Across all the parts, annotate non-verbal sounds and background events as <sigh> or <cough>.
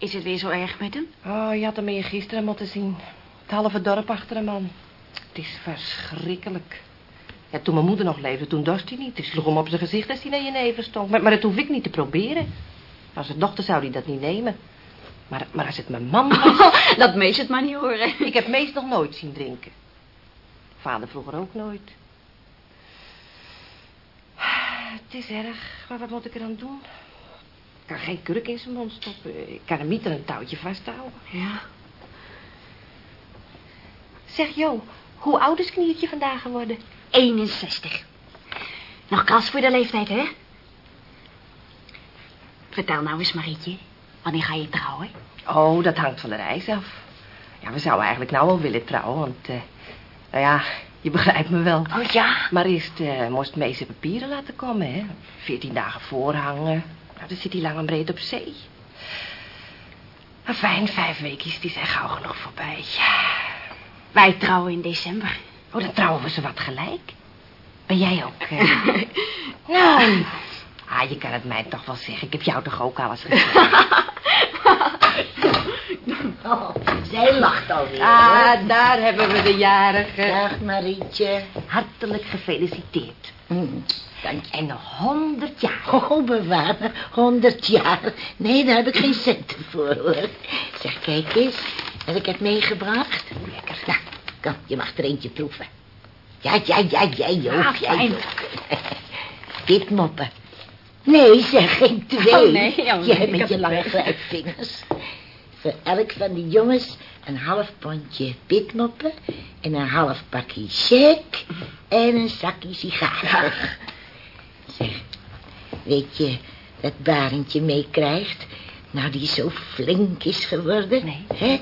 Is het weer zo erg met hem? Oh, je had hem meer gisteren moeten zien. Het halve dorp achter hem aan. Het is verschrikkelijk. Ja, toen mijn moeder nog leefde, toen dorst hij niet. Ik sloeg hem op zijn gezicht als hij naar je neven stond. Maar, maar dat hoef ik niet te proberen. Als het dochter zou hij dat niet nemen. Maar, maar als het mijn man was... <laughs> dat meest het maar niet horen. Ik heb meest nog nooit zien drinken. Vader vroeger ook nooit. Het is erg, maar wat moet ik er aan doen? Ik kan geen kurk in zijn mond stoppen. Ik kan hem niet aan een touwtje vasthouden. Ja. Zeg, Jo, hoe oud is Kniertje vandaag geworden? 61. Nog kras voor de leeftijd, hè? Vertel nou eens, Marietje. Wanneer ga je trouwen? Oh, dat hangt van de reis af. Ja, we zouden eigenlijk nou wel willen trouwen, want... eh, nou ja, je begrijpt me wel. Oh ja? Maar eerst eh, moest zijn papieren laten komen, hè. Veertien dagen voorhangen. Nou, dan zit hij lang en breed op zee. Maar fijn, vijf weekjes, die zijn gauw genoeg voorbij. Ja. Wij trouwen in december. Oh, dan trouwen we ze wat gelijk. Ben jij ook? eh? <laughs> nou, ah, je kan het mij toch wel zeggen. Ik heb jou toch ook alles gezegd. <laughs> Oh, zij lacht alweer. ah, daar hebben we de jarige. Dag Marietje. Hartelijk gefeliciteerd. Mm, je. En nog honderd jaar. Oh, bewaar me. Honderd jaar. Nee, daar heb ik geen centen voor, hoor. Zeg, kijk eens. Heb ik het meegebracht? Lekker. Nou, kom, je mag er eentje proeven. Ja, ja, ja, jij ook. Ah, jij fijn. <laughs> ook. Witmoppen. Nee, zeg, geen twee. Oh, nee, oh, nee, Jij met heb je lange grijpvingers. Voor elk van die jongens een half pondje witmoppen... en een half pakje check en een zakje sigaren. <laughs> Zeg, weet je dat Barentje meekrijgt? Nou, die zo flink is geworden. Nee. Hè?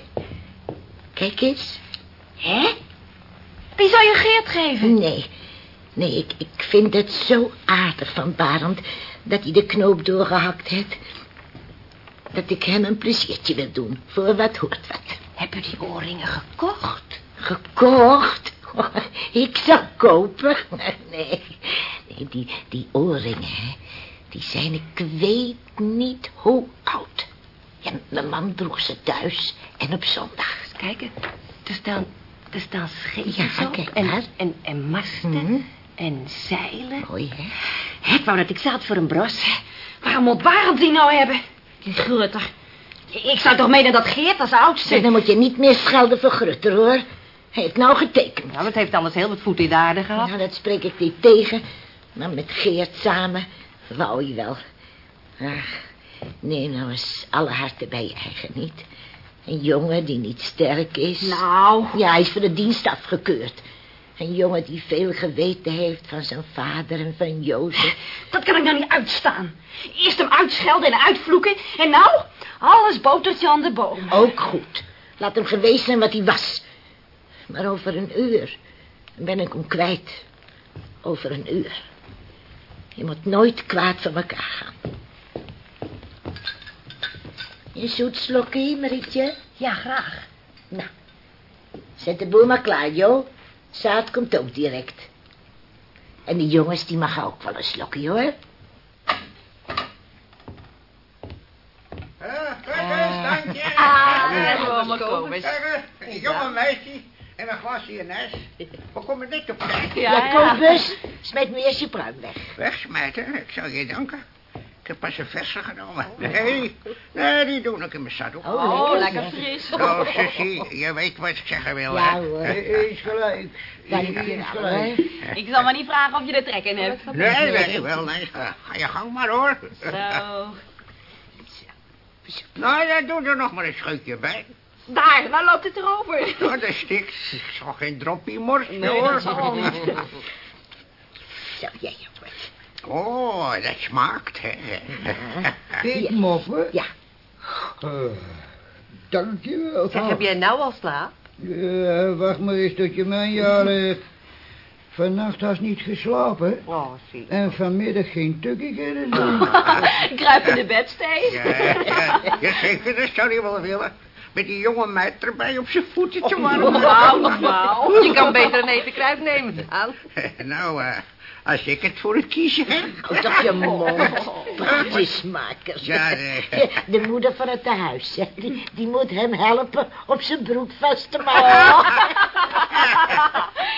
Kijk eens. Hè? Wie zou je Geert geven? Nee, nee, ik, ik vind het zo aardig van Barend... dat hij de knoop doorgehakt heeft. Dat ik hem een pleziertje wil doen, voor wat hoort wat. Heb je die oorringen gekocht? Gekocht? <laughs> Ik zal kopen? <laughs> Nee, nee die, die oorringen, hè, die zijn ik weet niet hoe oud. Ja, mijn man droeg ze thuis en op zondag. Kijken. Er staan, er staan scheepjes Ja, op. kijk en, en, en masten. Mhm. En zeilen. Mooi, hè? Ik wou dat ik zat voor een bros. Waarom moet Barend die nou hebben? Die grutter. Ik zou toch menen dat Geert als Zeg, oudste... dan moet je niet meer schelden voor Grutter, hoor. Hij heeft nou getekend. Nou, het heeft anders heel wat voet in de aarde gehad. Nou, dat spreek ik niet tegen. Maar met Geert samen wou hij wel. Ach, neem nou eens alle harten bij je eigen niet. Een jongen die niet sterk is. Nou, Ja, hij is voor de dienst afgekeurd. Een jongen die veel geweten heeft van zijn vader en van Jozef. dat kan ik nou niet uitstaan. Eerst hem uitschelden en uitvloeken. En nou, alles botertje aan de boom. Ook goed. Laat hem geweest zijn wat hij was. Maar over een uur ben ik hem kwijt. Over een uur. Je moet nooit kwaad van elkaar gaan. Je zoet slokkie, Marietje? Ja, graag. Nou, zet de boer maar klaar, Jo. Zaad komt ook direct. En die jongens, die mag ook wel een slokje, hoor. Ja, kijk eens, dank je. Ah, Ja, dat is komen. Zeggen, een jonge meisje en een glasje nes. Hoe kom je dit op tijd? Ja, kom, bus. Smijt me eerst je pruim weg. Wegsmijten, ik zal je danken. Ik heb pas een verse genomen. Nee, nee, die doe ik in mijn zadel. Oh, lekker fris. Nou, Susie, je weet wat ik zeggen wil, Ja, hè? hoor. Eens gelijk. Dank je wel, hoor. Ik zal maar niet vragen of je er trek in hebt. Nee, nee, wel, nee. Ga ga je gang maar, hoor. Zo. Nou, dan doe er nog maar een scheutje bij. Daar, nou loopt het erover. <laughs> Dat stikt. Ik zal geen droppie morsen, Nee, hoor. dat zal niet. <laughs> Zo, jij wat. Oh, dat smaakt, hè. <laughs> Witmoppen? Ja. Uh, dankjewel. Zeg, heb jij nou al slaap? Ja, wacht maar eens tot je mijn jaar hebt. Vannacht has niet geslapen. Oh, zie. En vanmiddag geen tukkie kunnen doen. <laughs> Kruip in de bedstee. Ja, ja, ja, zeker, dat zou wel willen. Met die jonge meid erbij op zijn voeten te warmen. Wauw, wauw. Je kan beter een eten kruid nemen. Aan. <laughs> Nou, eh, als ik het voor het kiezen heb. Op je mond. Praatjesmakers. Ja, nee. <laughs> De moeder van het tehuis, hè. Die, die moet hem helpen om zijn broek vast te maken.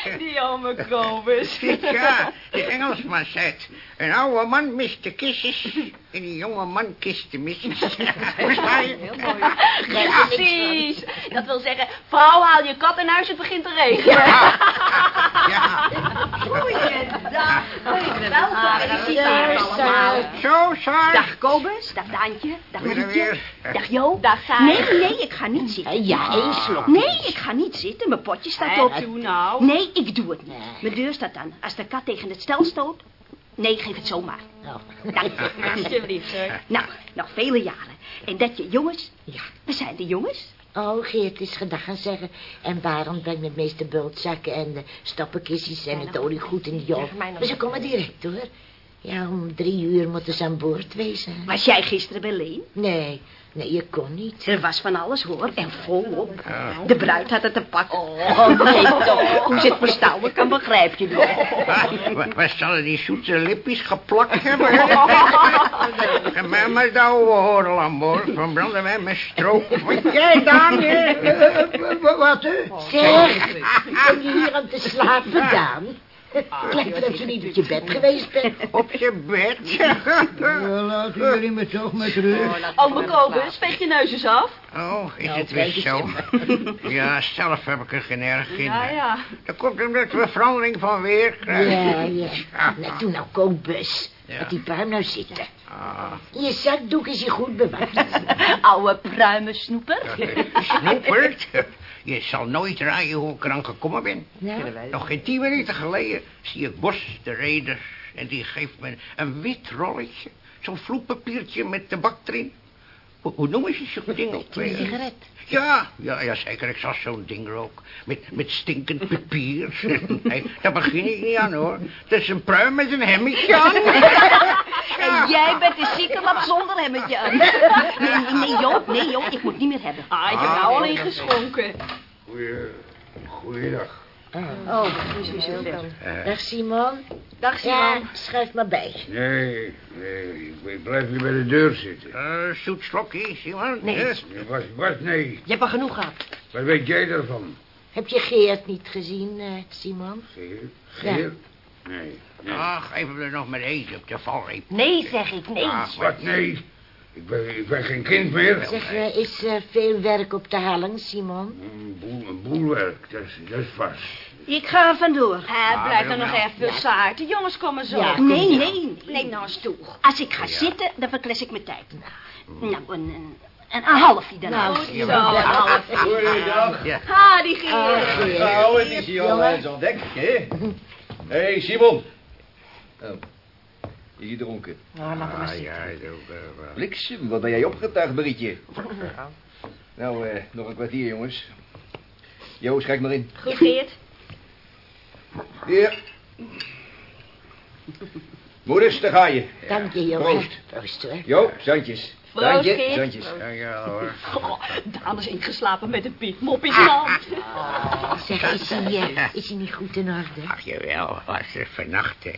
<laughs> Die arme Kobus. Ja, de Engelsman zei het. Een oude man mist de kistjes en die jonge man kist de misjes. Versta je? <laughs> Ja, precies. Dat wil zeggen, vrouw, haal je kat in huis, het begint te regenen. Ja. <laughs> Goeiedag. Welkom in Zo, allemaal. Zo, Saar. Dag Kobus, dag Daantje, dag Marietje, dag Jo. Dag, Saar. Nee, nee, ik ga niet zitten. Ja, één slok. Nee, ik ga niet zitten, mijn potje staat op. Doe nou. Nee, ik doe het niet. Mijn deur staat aan. Als de kat tegen het stel stoot... Nee, geef het zomaar. Nou, Dank je. <laughs> Alsjeblieft, hoor. Nou, nog vele jaren. En dat je jongens... Ja. We zijn de jongens. Oh, Geert is gedag gaan zeggen. En waarom brengt met meeste bultzakken en de stoppenkistjes en het oliegoed in de nog Maar ze komen direct, hoor. Ja, om drie uur moeten ze aan boord wezen. Was jij gisteren bij Leen? Nee, nee, je kon niet. Er was van alles hoor, en volop. De bruid had het te pakken. Oh, nee, toch. Hoe ze het verstouwen kan, begrijp je nog. Ah, Waar zullen die zoete lippies geplakt hebben? <laughs> En mij maar de oude horel aan boord. Van branden wij met stroop. Wat jij <laughs> Wat, hè? Zeg, kom je hier aan te slapen, Daan? Het lijkt dat je niet op je bed geweest bent. Op je bed. <laughs> Ja, laten jullie me toch met rust. Ome Kobus, veeg je neus eens af. Oh, is Nou, het weer zo? <laughs> Ja, zelf heb ik er geen erg in. Ja, ja. Dat komt omdat we verandering van weer krijgen. Ja, ja. Nou, doe nou kookbus. Ja. Met die puim nou zitten. Ah, Je zakdoek is hier goed bewaard. <laughs> Oude pruimen snoeper. snoepert. Je zal nooit raaien hoe ik eraan gekomen ben. Nog geen tien minuten geleden zie ik Bos, de reder... en die geeft me een wit rolletje. Zo'n vloeipapiertje met tabak erin. Hoe, hoe noemen ze zo'n ding ook een sigaret. Ja, ja, ja, zeker. Ik zag zo'n ding rook. Met, met stinkend papier. <laughs> nee, daar begin ik niet aan, hoor. Dat is een pruim met een hemmetje aan. <laughs> En jij bent de ziekenlap zonder hemmetje aan. <laughs> Nee, nee, nee, joh, nee, joh, ik moet niet meer hebben. Ah, ik heb nou al ingeschonken. Goeie, goeiedag. Oh, dat is nu zover. Dag Simon. Dag, Simon. Ja, schuif maar bij. Nee, nee, ik- blijf hier bij de deur zitten. Eh, zoet slokje, Simon. Nee. Eh, Wat, wat, nee. Je hebt al genoeg gehad. Wat weet jij daarvan? Heb je Geert niet gezien, eh, Simon? Geer? Ja. Geer? Nee, nee. Ach, geef hem er nog maar eten op de valreep. Nee, zeg ik, nee. Ah, Wat, nee? Ik ben, ik ben geen kind meer. Zeg, eh, is er veel werk op de helling, Simon? Een, boel, een boelwerk, dat is, dat is vast. Ik ga vandoor. Hij blijft er nog nou. even saart. De jongens komen zo. Ja. Nee, nee, nee. Neem nou een stoel. Als ik ga zitten, dan verkles ik mijn tijd. Nou, een, een, een, een halfje dan. Nou. Zo, een half. Goeiedag. Ja. Ha, die. Ah, Geert. Nou, het is hier al eens ontdekt, hè? Hé, hey, Simon. Oh, is hij dronken? Nou, laat hem maar Ah, zitten. ja, ook, eh, wel. Bliksem, wat ben jij opgetuigd, Marietje? <laughs> Nou, eh, nog een kwartier, jongens. Jo, schijk maar in. Goed, Geert. Hier. Moeders, daar ga je. Dank je, jongen. Proost. Proost, hoor. Jo, zandjes. Proost, Geert. zandjes. Ja, ja, hoor. Goh, <laughs> Daan is ingeslapen met een piepmop in zijn hand. Zeg, is hij, is hij niet goed in orde? Ach, jawel, was er vannacht, hè.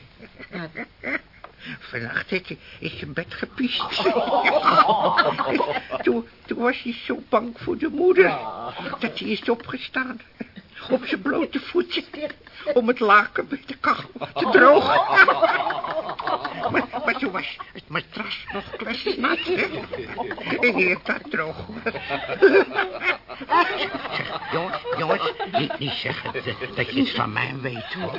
Ja. Vannacht heeft hij in zijn bed gepiest. <laughs> toen, toen was hij zo bang voor de moeder... dat hij is opgestaan. Op zijn blote voeten. Om het laken bij de kachel te drogen. Maar, maar toen was het matras nog kletsnat. hè. En heeft dat droog. zeg, jongens, jongens, niet, niet zeggen dat, dat je het van mij weet, hoor.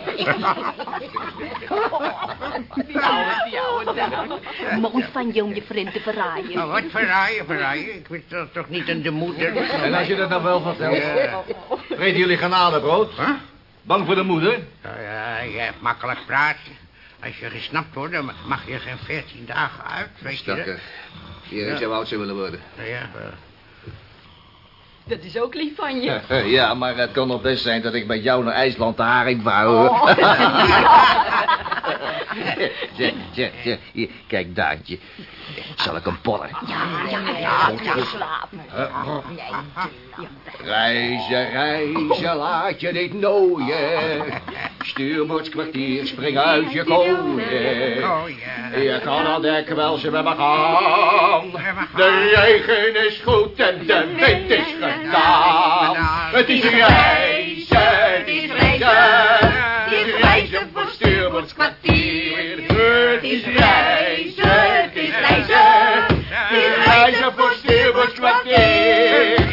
Mooi van je om je vriend te verraaien. Nou, wat verraaien, verraaien. Ik weet toch, toch niet aan de moeder. En als je dat nou wel vertelt. Ja. Vreten jullie garnalenbrood? Huh? Bang voor de moeder? Ja, jij hebt makkelijk praten. Als je gesnapt wordt, dan mag je geen veertien dagen uit, weet je dat? Hier ik zou oud zou willen worden. Ja. Dat is ook lief van je. <laughs> Ja, maar het kan nog best zijn dat ik met jou naar IJsland de haring wou. <laughs> zeg. <laughs> Hier, kijk, Daantje. Zal ik hem porren? Ja, ja, ja, ja, slapen. Reizen, reizen, laat je niet nooien. Stuurboordskwartier, spring uit je koning. Oh ja. Je kan aan dek wel ze met me gaan. De regen is goed en de wind is gedaan. Het is reizen, het is reizen. Het is reizen voor stuurboordskwartier. Het is <laughs> reizen, het is reizen. Het is reizen voor stuurboordskwartier.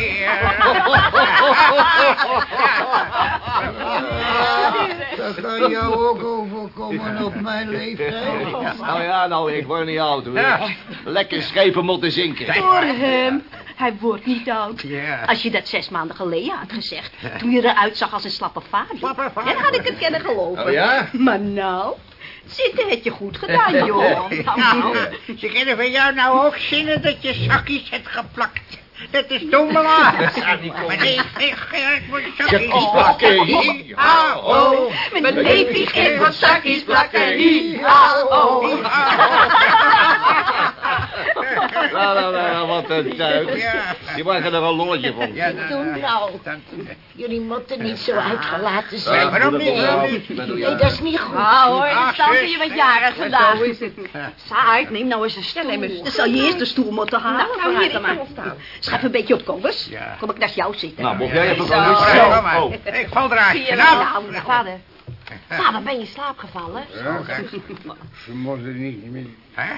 Dat kan jou ook overkomen op mijn leeftijd. Nou ja, nou, ik word niet oud hoor. Lekker schepen moeten zinken. Voor hem. Hij wordt niet oud. Ja. Als je dat zes maanden geleden had gezegd. Toen je eruit zag als een slappe vader. Slappe vader. Dan had ik het kunnen geloven. Oh ja? Maar nou, zitten het je goed gedaan, <laughs> joh. Nou, Ze kunnen van jou nou ook zinnen dat je zakjes hebt geplakt. Dat is dommelaar. Maar nee, plakken. Ah, oh. Mijn neefje geeft wat zakjes plakken. Oh. Nou, nou, nou, nou, wat een tuig. Ja. Die maken er een lolletje van. Ja, Toen nou. Jullie moeten niet zo uitgelaten Ja, zijn. waarom niet? Nee, Dat doe nee, je. dat is niet goed. Nou hoor, Ah, de je wat jaren vandaag. Zo is het. Saait, neem nou eens een stoel. Dan zal je eerst de stoel moeten halen. Nou, voor hier, staan. Schrijf een beetje op, Kobus. Ja. Kom ik naast jou zitten. Nou, mocht jij even Zo, komen. kom maar. Oh. Ik val eruit. Je Nou. wel, <laughs> nou, vader. Ben je in slaap gevallen? Ja, ze <laughs> moeten niet meer... Hè?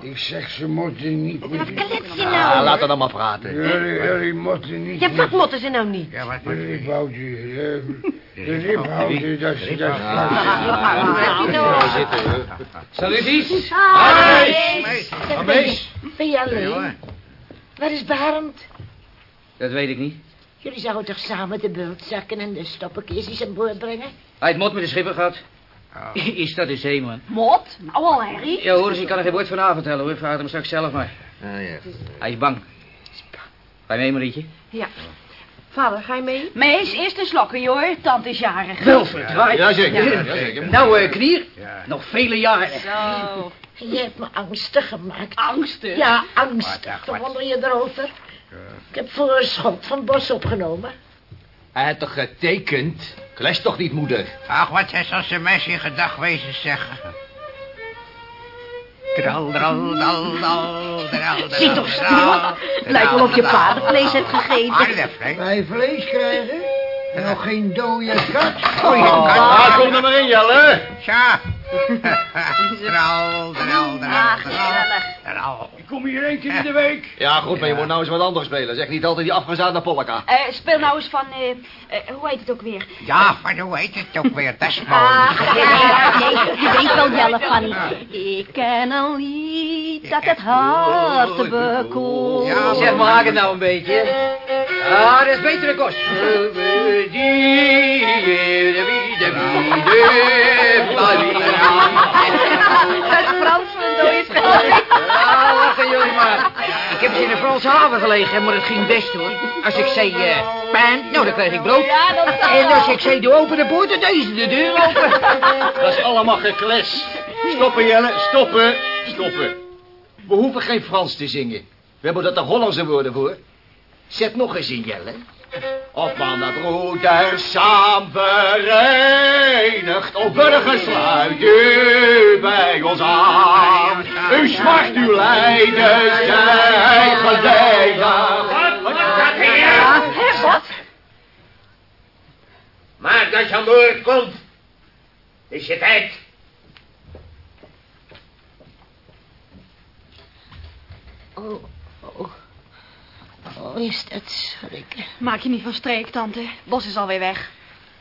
Ik zeg, ze moeten niet meer... Wat klets je Ah, nou? laat er dan maar praten. Jullie, jullie moeten niet Ja, wat moeten ze nou niet? Ja, wat De ribhouten, eh, de ribhouten, dat is... Dat is Ja, zitten we. Saluties. Mees, Ah, Mees. Ben je alleen? Waar is Barend? Dat weet ik niet. Jullie zouden toch samen de bultzakken en de stoppenkistjes aan boord brengen? Hij het mot met de schipper gehad. <laughs> Is dat de zee, man? Mot? Nou al, Harry. Ja, hoor eens, ik kan er geen woord van avondtellen, hoor. Vraag hem straks zelf maar. Ah, ja. Hij is bang. Ga je mee, Marietje? Ja. Vader, ga je mee? Mees, eerst een slokje hoor. Tante is jarig. Wel verdraaid. Ja, zeker. Ja, zeker. Nou, eh, knier. Nog vele jaren. Zo. Je hebt me angstig gemaakt. Angstig. Ja, angstig. Wat. Verwonder je erover? Ik heb voor een schot van Bos opgenomen. Hij had toch getekend? Clash toch niet, moeder? Ach, wat zijn zoals de mensen in gedachtwezen zeggen. Dral, dral, dal, dal, dral, dral, Zit toch dral, stil. dral, Lijkt wel of je dral. paardenvlees hebt gegeten. Paardenvlees? Wij vlees krijgen? En nog geen dode kat? Goeie kat. Ah, kom er maar in, Jelle. Tja. Ah, dral, gezellig. dral. Ik kom hier één keer in de week. Ja, goed, maar je moet nou eens wat anders spelen. Zeg niet altijd die afgezaagde polka. Eh, speel nou eens van, eh, eh, hoe heet het ook weer? Ja, van hoe heet het ook weer? Dat is mooi. Ah, Ja, nee, je weet wel, Jelle, van... Ik ken een lied dat het hart bekoelt. Ja, Zeg, maak het nou een beetje. Ah, dat is betere kost. Het Frans van dode schildering. Ah, lachen jullie maar. Ik heb eens in een Franse haven gelegen, maar het ging best hoor. Als ik zei, eh, pan, nou dan kreeg ik brood. Ja, dat zal En als ik zei, doe open de poort, dan deed ze de deur open. <laughs> Dat is allemaal gekles. Stoppen, Jelle, stoppen, stoppen. We hoeven geen Frans te zingen. We hebben er de Hollandse woorden voor. Zet nog eens in, Jelle. Of mannen broeders samen verenigd, o burgers sluit u bij ons aan. Uw smart, uw lijden zijn geleden. Hè, wat? Maar dat je aan boord komt, is je tijd. Oh. Oh, is dat schrikken. Maak je niet van streek, tante. Bos is alweer weg.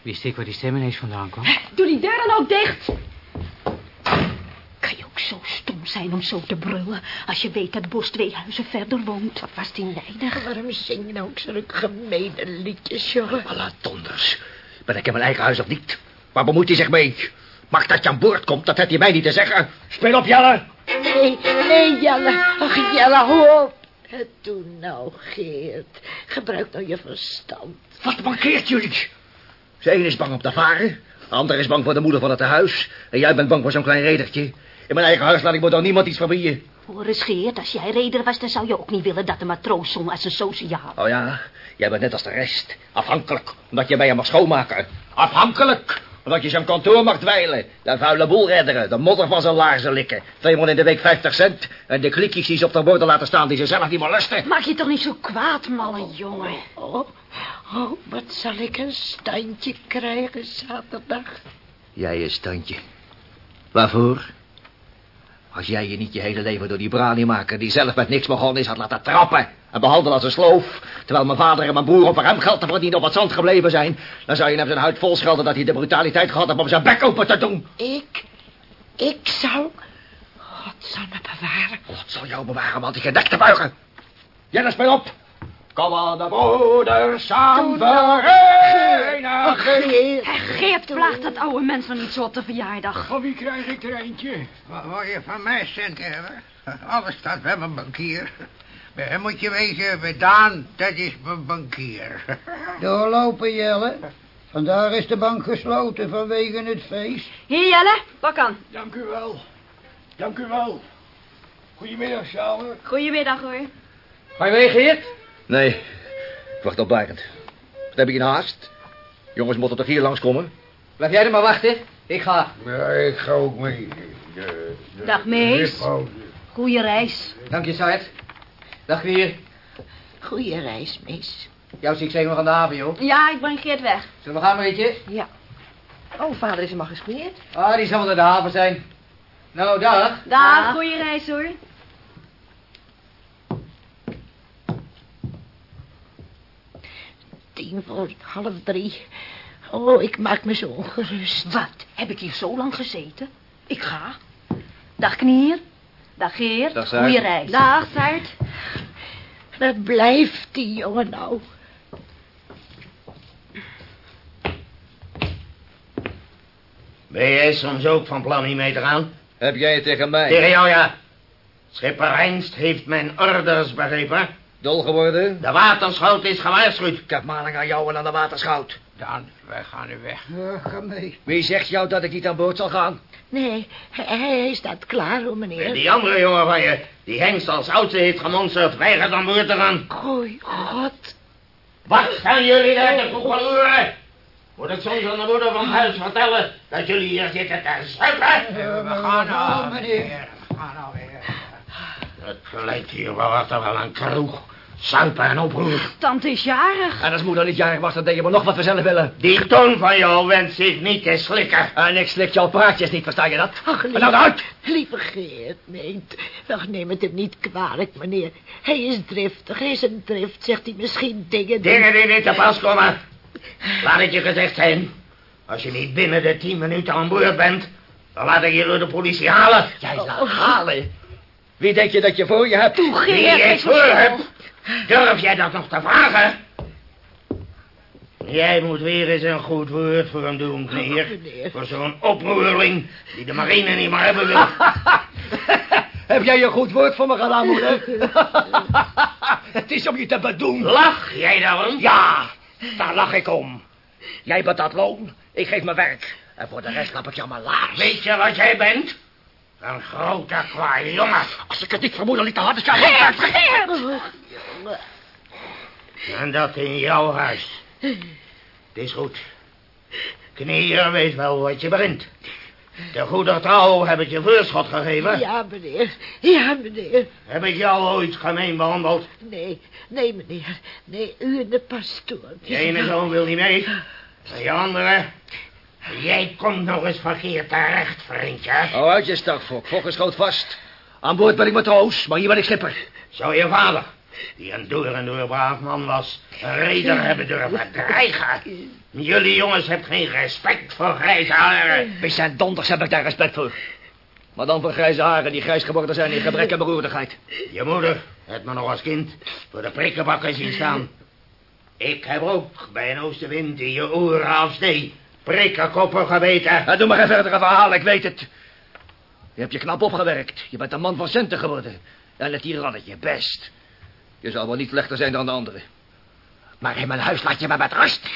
Wist ik waar die stem ineens vandaan kwam? Doe die deur dan ook dicht. Kan je ook zo stom zijn om zo te brullen... als je weet dat Bos twee huizen verder woont? Wat was die nijdig? Waarom zing je nou ook zulke gemene liedjes, jongen? Alla donders. Ben ik in mijn eigen huis of niet? Waar bemoeit hij zich mee? Mag dat je aan boord komt, dat heeft hij mij niet te zeggen. Speel op, Jelle. Nee, nee, Jelle. Ach, Jelle, hou op. Het Doe nou, Geert. Gebruik nou je verstand. Wat mankeert jullie? De een is bang om te varen. De ander is bang voor de moeder van het tehuis. En jij bent bang voor zo'n klein redertje. In mijn eigen huis laat ik me dan niemand iets verbieden. Hoor eens, Geert, als jij reder was... dan zou je ook niet willen dat de matroos zong als een sociaal. Oh ja, jij bent net als de rest. Afhankelijk, omdat je bij hem mag schoonmaken. Afhankelijk, Omdat je zijn kantoor mag dweilen. De vuile boel redderen. De modder van zijn laarzen likken. Tweemaal in de week 50 cent. En de klikjes die ze op de borden laten staan die ze zelf niet meer lusten. Maak je toch niet zo kwaad, malle jongen. Oh, oh, wat zal ik een standje krijgen zaterdag? Jij een standje. Waarvoor? Als jij je niet je hele leven door die braniemaker... die zelf met niks begonnen is, had laten trappen... en behandelen als een sloof... terwijl mijn vader en mijn broer om voor hem geld te verdienen op het zand gebleven zijn... dan zou je hem zijn huid vol schelden dat hij de brutaliteit gehad heeft om zijn bek open te doen. Ik, ik zal... God zal me bewaren. God zal jou bewaren om altijd je nek te buigen. Jennis, speel op. Kom aan de broeders samen verenigen. Geer, Geert plaagt dat oude mens nog niet zo op de verjaardag. Van wie krijg ik er eentje? Wat wil je van mij centen hebben? Alles staat bij mijn bankier. Bij hem moet je wezen, bij Daan, dat is mijn bankier. Doorlopen, Jelle. Vandaag is de bank gesloten vanwege het feest. Hier, Jelle, pak aan. Dank u wel. Dank u wel. Goedemiddag, samen. Goedemiddag, hoor. Ga je mee, Geert? Nee, ik wacht op Barend. Wat heb ik in haast? Jongens moeten toch hier langskomen? Blijf jij er maar wachten. Ik ga. Ja, ik ga ook mee. De, de, Dag, mees. Goeie reis. Dank je, Saert. Dag, Geer. goeie reis, mis. Jou zie ik zeker nog aan de haven, joh. Ja, ik breng Geert weg. Zullen we gaan, Marietje? Ja. Oh, vader is hem al gesmeerd. Ah, die zal wel naar de haven zijn. Nou, dag. Dag, goeie reis, hoor. Tien voor half drie. Oh, ik maak me zo ongerust. Wat? Heb ik hier zo lang gezeten? Ik ga. Dag, Knier. Dag, Geert. Dag. Goeie reis. Dag, Saart. Waar blijft die jongen nou? Ben jij soms ook van plan hier mee te gaan? Heb jij het tegen mij? Tegen jou, ja. Schipper Heinst heeft mijn orders begrepen. Dol geworden? De waterschout is gewaarschuwd. Ik heb maling aan jou en aan de waterschout. Daan, wij gaan nu weg. Ja, ga mee. Wie zegt jou dat ik niet aan boord zal gaan? Nee, hij, hij staat klaar, hoor, En meneer. die andere jongen van je, die Hengst als oudste heeft gemonsterd, weigert aan boord te gaan. Gooi, God. Wat staan jullie daar te koekeloeren? Moet ik soms aan de moeder van huis vertellen dat jullie hier zitten te zuipen? we gaan nou, meneer. We gaan nou weer. Het lijkt hier wel wat wel een kroeg. Zuipen en oproer. Tante is jarig. En als moeder niet jarig was, dan je maar nog wat we zelf willen. Die toon van jou wenst zich niet te slikken. En ik slik jouw praatjes niet, versta je dat? Ach, En nou uit! Lieve Geert, nee. Ach, neem het hem niet kwalijk, meneer. Hij is driftig, hij is een drift. Zegt hij misschien dingen... die- Dingen die niet te pas komen. Laat het je gezegd zijn. Als je niet binnen de tien minuten aan boord bent... dan laat ik je door de politie halen. Jij laat halen. Wie denk je dat je voor je hebt? Wie je voor hebt. Durf jij dat nog te vragen? Jij moet weer eens een goed woord voor hem doen, meneer. meneer. Voor zo'n oproerling die de marine niet meer hebben wil. <laughs> Heb jij een goed woord voor me gedaan, moeder? <laughs> Het is om je te bedoen. Lach jij daarom? Ja, daar lach ik om. Jij bent dat loon, ik geef mijn werk. En voor de rest lap ik aan mijn laars. Weet je wat jij bent? Een grote kwaai jongen. Als ik het niet vermoed, dan liet de harde En dat in jouw huis. Het is goed. Knieën weet wel wat je begint. De goede trouw heb ik je voorschot gegeven. Ja, meneer. Ja, meneer. Heb ik jou ooit gemeen behandeld? Nee, nee, meneer. Nee, u en de pastoor. Je ene zoon wil niet mee. En je andere... Jij komt nog eens verkeerd terecht, vriendje. Oh, uit je stakfok. Fok is groot vast. Aan boord ben ik matroos, maar hier ben ik schipper. Zou je vader, die een door en door braaf man was, een reden hebben durven dreigen? Jullie jongens hebben geen respect voor grijze haren. Bij zijn donders heb ik daar respect voor. Maar dan voor grijze haren die grijs geworden zijn in gebrek en beroerdigheid. Je moeder heeft me nog als kind voor de prikkenbakken zien staan. Ik heb ook bij een oostenwind die je oren afsnee prikkenkoppen geweten. En doe maar geen verdere verhalen, ik weet het. Je hebt je knap opgewerkt. Je bent een man van centen geworden. En het tirannetje, best. Je zal wel niet slechter zijn dan de anderen. Maar in mijn huis laat je me met rust.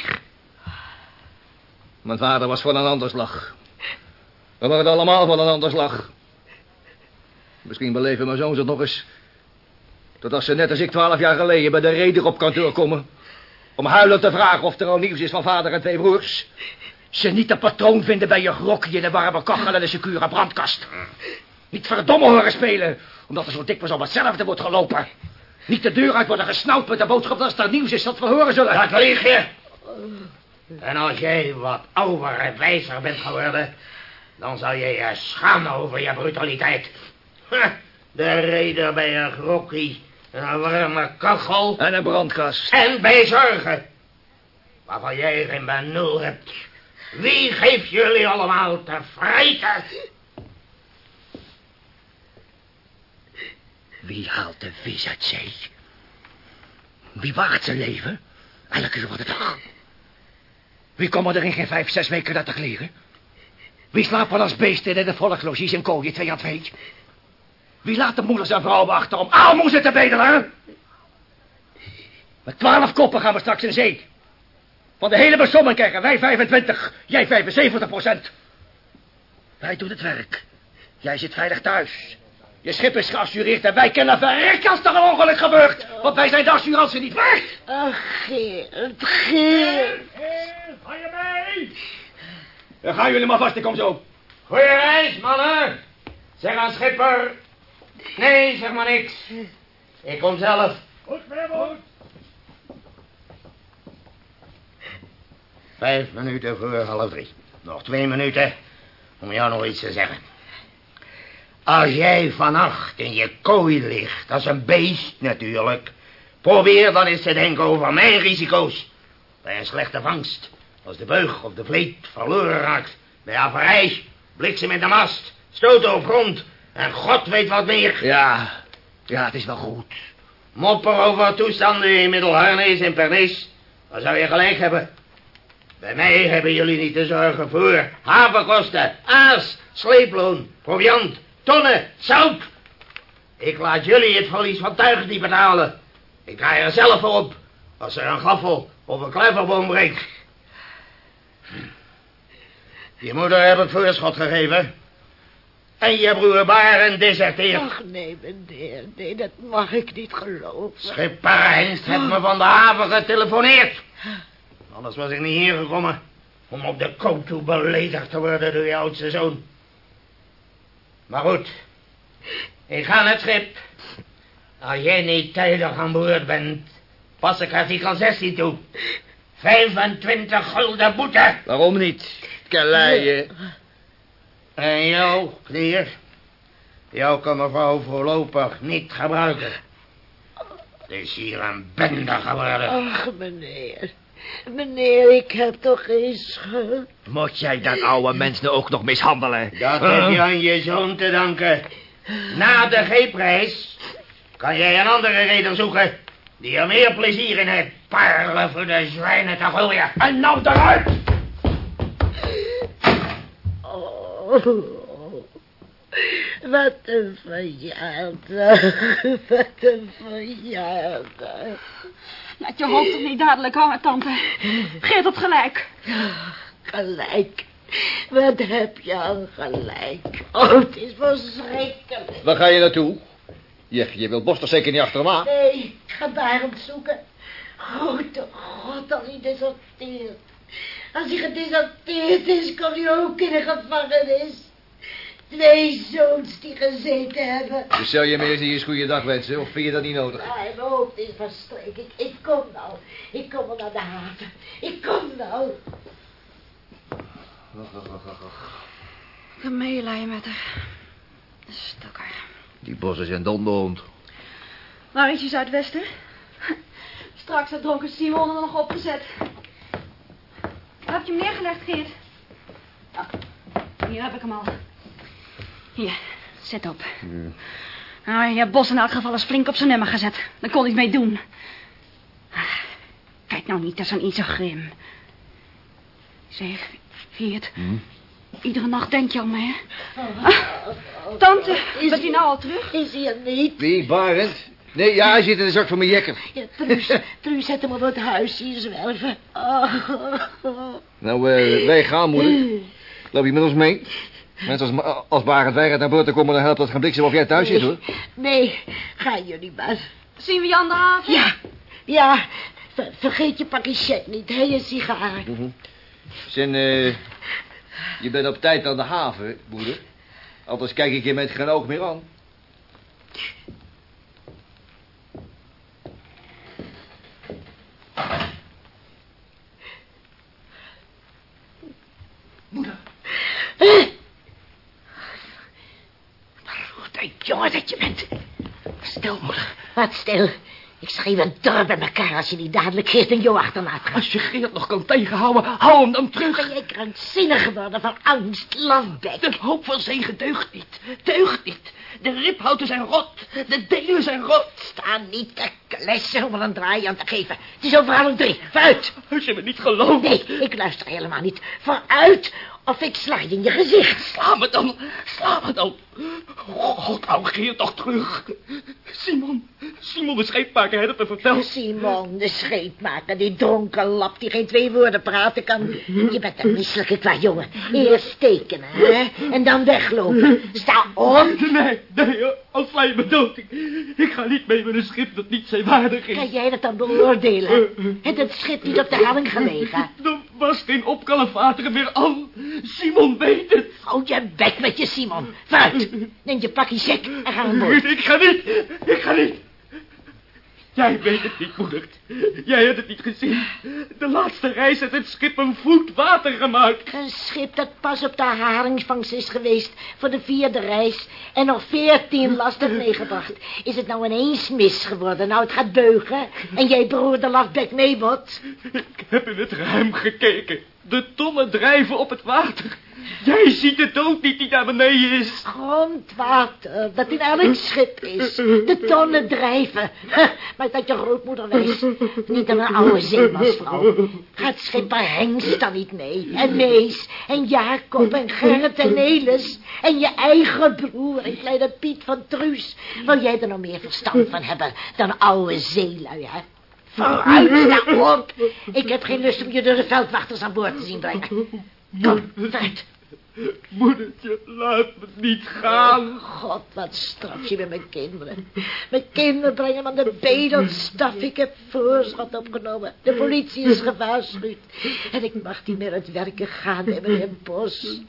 Mijn vader was van een ander slag. We waren allemaal van een ander slag. Misschien beleven mijn zoons het nog eens. Dat als ze net als ik twaalf jaar geleden bij de reder op kantoor komen... om huilend te vragen of er al nieuws is van vader en twee broers... Ze niet een patroon vinden bij je grokje in de warme kachel en de secure brandkast. Niet verdomme horen spelen, omdat er zo dikwijls om hetzelfde wordt gelopen. Niet de deur uit worden gesnauwd met de boodschap dat er nieuws is dat we horen zullen. Dat lieg je. En als jij wat ouder en wijzer bent geworden... dan zal je je schamen over je brutaliteit. De reden bij een grokkie, een warme kachel... En een brandkast. En bij zorgen. Waarvan jij geen benul hebt. Wie geeft jullie allemaal te vreten? Wie haalt de vis uit zee? Wie waagt zijn leven? Elke uur van de dag. Wie komen er in geen vijf, zes weken naar te kleren? Wie slapen als beesten in de volkslogies en kooien twee aan twee? Wie laat de moeders en vrouwen achter om aalmoezen te bedelen? Met twaalf koppen gaan we straks in zee. Van de hele besomming krijgen wij 25, jij 75 procent. Wij doen het werk. Jij zit veilig thuis. Je schip is geassureerd en wij kennen verrek als er een ongeluk gebeurt. Want wij zijn de assurantie niet waard. Ach, Geert, Geert. Ga je mee? Dan gaan jullie maar vast, ik kom zo. Goeie reis, mannen. Zeg aan schipper. Nee, zeg maar niks. Ik kom zelf. Goed, meneer. Vijf minuten voor half drie. Nog twee minuten om jou nog iets te zeggen. Als jij vannacht in je kooi ligt, als een beest natuurlijk... probeer dan eens te denken over mijn risico's. Bij een slechte vangst, als de beug of de vleet verloren raakt... bij averij, bliksem in de mast, stoten op grond... en god weet wat meer. Ja, ja, het is wel goed. Mopper over toestanden in Middelharnis en Pernis... dan zou je gelijk hebben. Bij mij hebben jullie niet te zorgen voor havenkosten, aas, sleeploon, proviant, tonnen, zout. Ik laat jullie het verlies van tuigen niet betalen. Ik draai er zelf voor op als er een gaffel of een kluiverboom breekt. Je moeder heeft het voorschot gegeven. En je broer Baren deserteert. Ach, nee, meneer. Nee, dat mag ik niet geloven. Schipper heeft me van de haven getelefoneerd. Anders was ik niet hier gekomen om op de koop toe beledigd te worden door je oudste zoon. Maar goed, ik ga naar het schip. Als jij niet tijdig aan boord bent, pas ik artikel 16 toe. 25 gulden boete. Waarom niet? Kaleien. En jou, knier, jou kan mevrouw voorlopig niet gebruiken. Het is hier een bende geworden. Ach, meneer. Meneer, ik heb toch geen schuld. Moet jij dat oude mens nu ook nog mishandelen? Dat Huh? heb je aan je zoon te danken. Na de G-prijs kan jij een andere reden zoeken... die er meer plezier in heeft parelen voor de zwijnen te gooien. En nou eruit! Oh, wat een verjaardag. <laughs> Wat een verjaardag. Laat je hoofd toch niet dadelijk hangen, tante. Geert had gelijk. Gelijk. Wat heb je aan gelijk. Oh, het is verschrikkelijk. Waar ga je naartoe? Je, je wilt Bos toch zeker niet achter hem aan? Nee, ik ga Barend zoeken. Grote god, als hij deserteert. Als hij gedeserteerd is, kan hij ook in de gevangenis. Twee zoons die gezeten hebben. Dus zou je me eerst eens goede dag wensen, of vind je dat niet nodig? Ah, mijn hoofd is verstreken. Ik, ik kom nou. Ik kom wel naar de haven. Ik kom nou. Medelijden met haar. Stokker. Die Bos is een donderhond. Waar is je Zuidwesten? Straks had dronken Simon er nog opgezet. Waar heb je hem neergelegd, Geert? Hier heb ik hem al. Hier, zet op. Nou, je hebt Bos in elk geval eens flink op zijn nummer gezet. Daar kon hij het mee doen. Ah, Kijk nou niet, dat is een iets zo grim. Zeg, Geert. Iedere nacht denk je aan mij, hè? Ah, tante, Is bent u nou al terug? Is hij er niet? Wie, Barend? Nee, ja, hij zit in de zak van mijn jekker. Ja, Truus, <laughs> Truus, zet hem op het huis hier zwerven. Oh. Nou, eh, wij gaan, moeder. Loop je met ons mee? Mensen als, als Barend weigert naar boord te komen, dan helpt dat geen bliksem of jij thuis zit, hoor. <laughs> Nee, gaan jullie maar. Zien we je aan de haven? Ja, ja. Ver- vergeet je pakje check niet, hè, je sigaar. Zin, eh... je bent op tijd aan de haven, moeder. Anders kijk ik je met geen oog meer aan. Wat een jongen dat je bent. Stil, moeder. Wat stil. Ik schreef een dorp bij elkaar als je niet dadelijk Geert en Jo achterna gaat. Als je Geert nog kan tegenhouden, hou hem dan terug. Ben jij krankzinnig geworden van angst, landbek? De hoop van zegen deugt niet. Deugt niet. De ribhouten zijn rot. De delen zijn rot. Sta niet te om er een draai aan te geven. Het is overal om drie. Vooruit. Als je me niet gelooft. Nee, ik luister helemaal niet. Vooruit, of ik sla je in je gezicht. Sla me dan. Sla me dan. God, hou Geert toch terug. Simon. Simon de scheepmaker heeft het me verteld. Simon, de scheepmaker, die dronken lap die geen twee woorden praten kan. Je bent een misselijke kwa jongen. Eerst tekenen, hè? En dan weglopen. Sta op. Nee, nee, als sla je me dood. Ik, ga niet mee met een schip dat niet zeewaardig is. Kan jij dat dan beoordelen? Heeft het schip niet op de helling gelegen? Er was geen opkalevateren meer aan. Simon weet het. Houd je bek met je Simon. Vooruit. Neem je pakje check en ga aan boord. Ik ga niet. Ik ga niet. Jij weet het niet, moeder. Jij hebt het niet gezien. De laatste reis heeft het schip een voet water gemaakt. Een schip dat pas op de haringsvangst is geweest voor de vierde reis... en nog veertien last heeft meegebracht. Is het nou ineens mis geworden? Nou, het gaat beugen en jij broer de lafbek mee moet. Ik heb in het ruim gekeken. De tonnen drijven op het water. Jij ziet de dood niet die naar beneden is. Grondwater, dat in elk schip is. De tonnen drijven. <laughs> Maar dat je grootmoeder wees. Niet een oude zeemansvrouw. Gaat schipper Hengst dan niet mee? En Mees, en Jacob, en Gerrit en Nelis. En je eigen broer, en kleine Piet van Truus. Wil jij er nog meer verstand van hebben dan oude zeelui, hè? Vooruit, sta op. Ik heb geen lust om je door de veldwachters aan boord te zien brengen. Vooruit. Moedertje, laat me niet gaan. Oh, God, wat straf je met mijn kinderen. Mijn kinderen brengen me aan de bedelstaf. Ik heb voorschot opgenomen. De politie is gewaarschuwd. En ik mag niet meer uit werken gaan bij meneer Bos.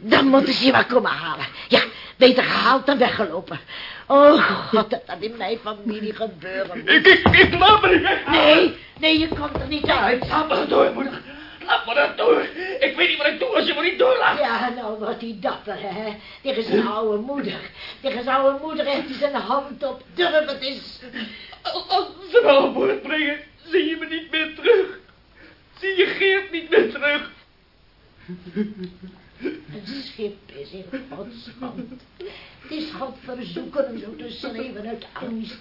Dan moeten ze je maar komen halen. Ja, beter gehaald dan weggelopen. Oh, God, dat dat in mijn familie gebeuren moet. Ik, ik, ik laat me niet weg. Nee, nee, je komt er niet uit. Laat me door, moeder. Laat me dat door. Ik weet niet wat ik doe als je me niet doorlaat. Ja, nou wordt hij dapper, hè. Tegen zijn oude moeder. Tegen zijn oude moeder heeft hij zijn hand op. Durf het eens. Als, als ze me aan boord brengen, zie je me niet meer terug. Zie je Geert niet meer terug. Een schip is in Gods hand. Het is God verzoeken om zo te schreeuwen uit angst.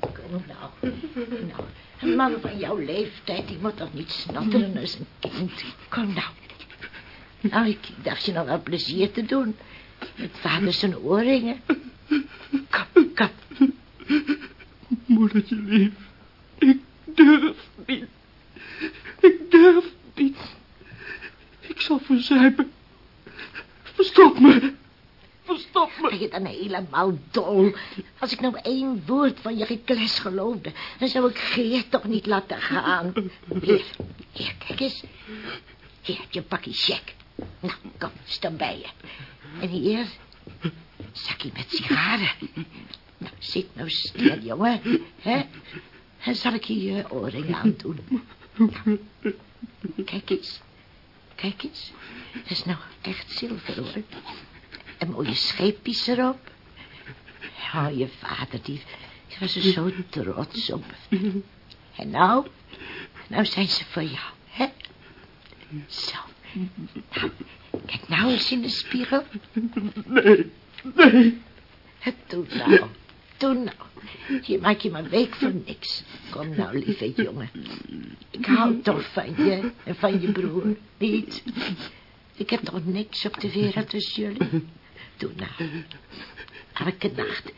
Kom nou. Nou, een man van jouw leeftijd, die moet toch niet snatteren als een kind. Kom nou. Nou, ik dacht je nog wel plezier te doen. Met vader zijn oorringen. Kom, kom. Moedertje lief, ik durf niet. Ik durf niet. Ik zal verzuipen. Verstop me. Me. Ben je dan helemaal dol? Als ik nou één woord van je gekles geloofde... dan zou ik Geert toch niet laten gaan. Hier, hier, kijk eens. Hier heb je een pakje check. Nou, kom, sta bij je. En hier, zakje met sigaren. Nou, zit nou stil, jongen. Hè? En zal ik je je oorring aandoen? Nou, kijk eens. Kijk eens. Dat is nou echt zilver, hoor. En mooie scheepjes erop. Ja, je vader, die, die was er zo trots op. En nou, nou zijn ze voor jou, hè? Zo. Nou, kijk nou eens in de spiegel. Nee, nee. Doe nou, doe nou. Je maakt je maar week voor niks. Kom nou, lieve jongen. Ik hou toch van je en van je broer, niet? Ik heb toch niks op de wereld tussen jullie? Doe nou. Elke nacht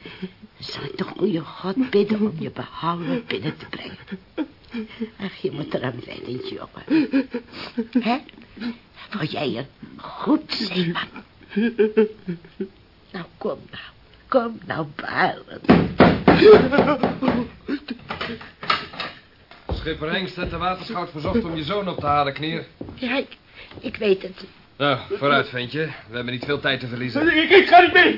zal ik de goede God bidden om je behouden binnen te brengen. Ach, je moet eraan wennen, jongen. Hè? Word jij een goed zeeman? Nou, kom nou. Kom nou, builen. Schipper Hengst heeft de waterschout verzocht om je zoon op te halen, knier. Ja, ik, ik weet het. Nou, vooruit, ventje. We hebben niet veel tijd te verliezen. Ik, ik ga niet mee.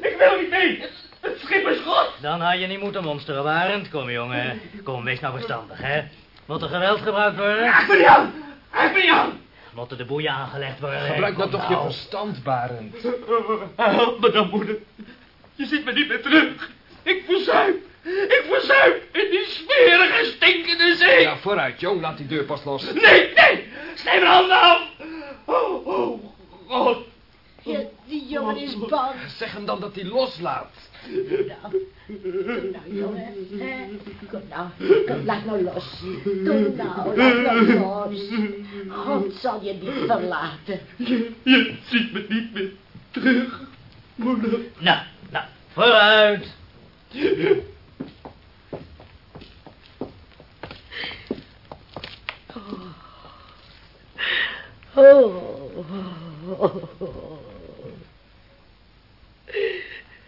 Ik wil niet mee. Het schip is god. Dan had je niet moeten monsteren, Barend. Kom, jongen. Kom, wees nou verstandig, hè. Moet er geweld gebruikt worden? Achter. Achter me aan. Moeten de boeien aangelegd worden? Gebruik nou Kom toch je verstand, Barend. Help me dan, moeder. Je ziet me niet meer terug. Ik verzuip. Ik verzuip in die smerige, stinkende zee. Ja, vooruit, jong. Laat die deur pas los. Nee, nee. Snij mijn handen af. Oh, oh, god. Ja, die jongen is bang. Zeg hem dan dat hij loslaat. Nou, kom nou, jongen. hè. Kom nou, kom, laat nou los. Kom nou, laat nou los. God zal je niet verlaten. Je, je ziet me niet meer terug, moeder. Nou, nou, vooruit. <laughs>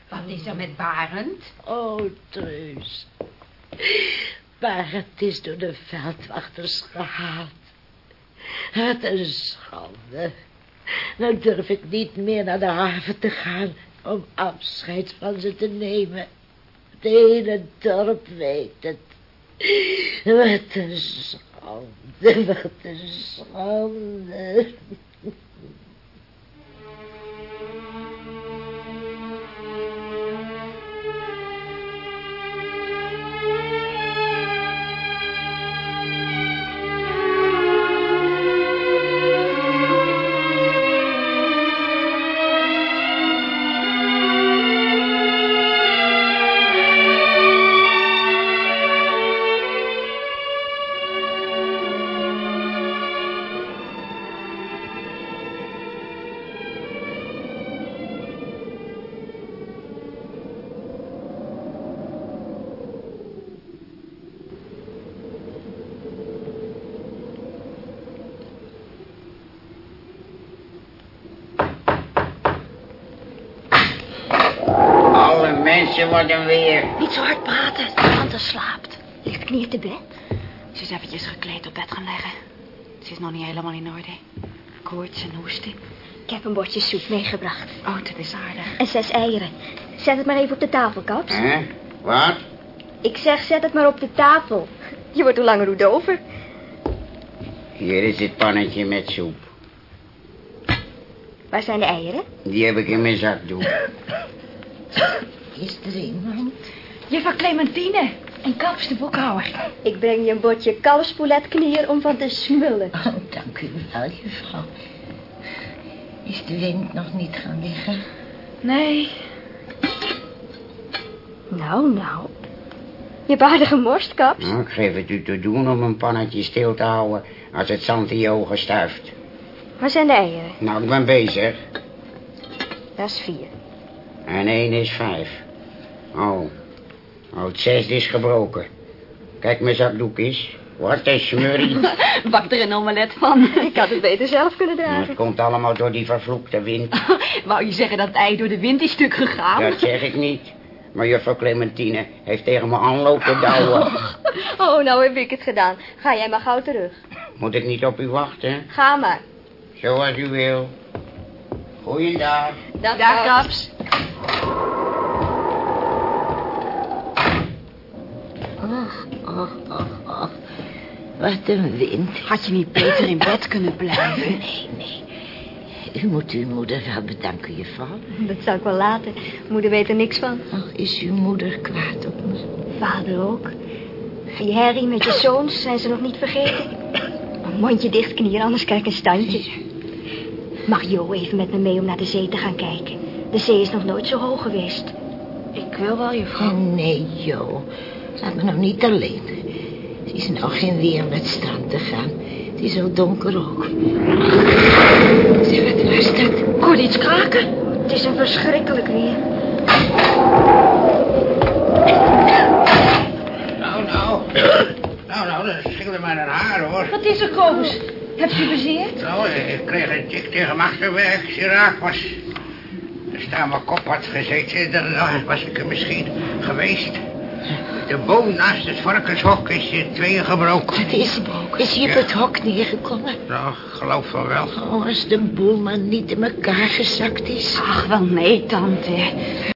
Wat is er met Barend? Oh, Treus. Barend is door de veldwachters gehaald. Het is schande. Dan durf ik niet meer naar de haven te gaan om afscheid van ze te nemen. Het hele dorp weet het. Wat een schande, wat een schande. Weer... Niet zo hard praten. Tante slaapt. Ligt knie te bed? Ze is eventjes gekleed op bed gaan leggen. Ze is nog niet helemaal in orde. Koorts en hoesten. Ik heb een bordje soep meegebracht. Oh, dat is aardig. En zes eieren. Zet het maar even op de tafel, Kaps. Hè? Wat? Ik zeg, zet het maar op de tafel. Je wordt hoe langer hoe dover. Hier is het pannetje met soep. Waar zijn de eieren? Die heb ik in mijn zakdoek. <coughs> Is er iemand? Juffrouw Clementine. En Kaps, de boekhouder. Ik breng je een bordje kalfspouletknier om van te smullen. Oh, dank u wel, juffrouw. Is de wind nog niet gaan liggen? Nee. Nou, nou. Je hebt aardig gemorst, Kaps. Nou, ik geef het u te doen om een pannetje stil te houden als het zand in je ogen stuift. Waar zijn de eieren? Nou, ik ben bezig. Dat is vier. En één is vijf. Oh. Oh, het zesde is gebroken. Kijk, mijn zakdoek is. Wat een smurrie. <laughs> Bak er een omelet van. Ik had het beter zelf kunnen Nou, dragen. het komt allemaal door die vervloekte wind. <laughs> Wou je zeggen dat het ei door de wind is stuk gegaan? Dat zeg ik niet. Maar juffrouw Clementine heeft tegen me aanlopen douwen. <laughs> Oh, nou heb ik het gedaan. Ga jij maar gauw terug. Moet ik niet op u wachten? Ga maar. Zoals u wil. Goeiedag. Dag, Dag, Kaps. Och, och, och, och. Wat een wind. Had je niet beter in bed kunnen blijven? <laughs> Nee, nee. U moet uw moeder wel bedanken, juffrouw. Dat zou ik wel laten. Moeder weet er niks van. Ach, is uw moeder kwaad op me? Vader ook. Die herrie met je zoons zijn ze nog niet vergeten. Mondje dicht, knieën, anders krijg ik een standje. Mag Jo even met me mee om naar de zee te gaan kijken? De zee is nog nooit zo hoog geweest. Ik wil wel, juffrouw. Oh, nee, Jo. Laat me nou niet alleen. Het is nou geen weer om naar het strand te gaan. Het is zo donker ook. Zeg, wat was dat? Ik hoorde iets kraken. Het is een verschrikkelijk weer. Nou, nou. Nou, nou, dat scheelde maar een haar, hoor. Wat is er, Kobus? Heb je bezeerd? Nou, ik kreeg een tik tegen mijn achterwerk. Die raak was. Als daar mijn kop had gezeten, dan was ik er misschien geweest. De boom naast het varkenshok is in tweeën gebroken. Is, is hij op het hok neergekomen? Nou, ik geloof van wel. Oh, als de boel maar niet in elkaar gezakt is. Ach, wel nee, tante.